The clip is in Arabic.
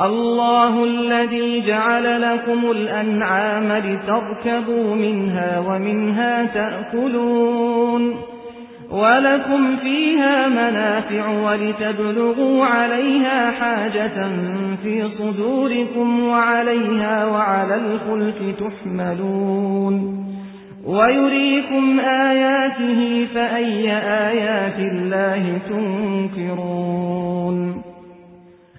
الله الذي جعل لكم الأنعام لتركبوا منها ومنها تأكلون ولكم فيها منافع ولتبلغوا عليها حاجة في صدوركم وعليها وعلى الخلق تحملون ويريكم آياته فأي آيات الله تنكرون